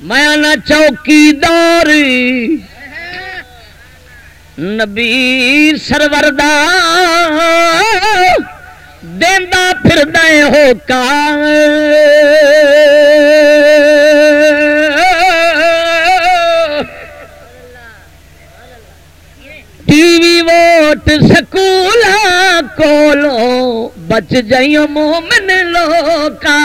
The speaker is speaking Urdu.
میں نہ چوکی دار نبی سرور دینا پھر دے ہو کا ٹی وی ووٹ سکول کولو بچ جائیو مومن لوکا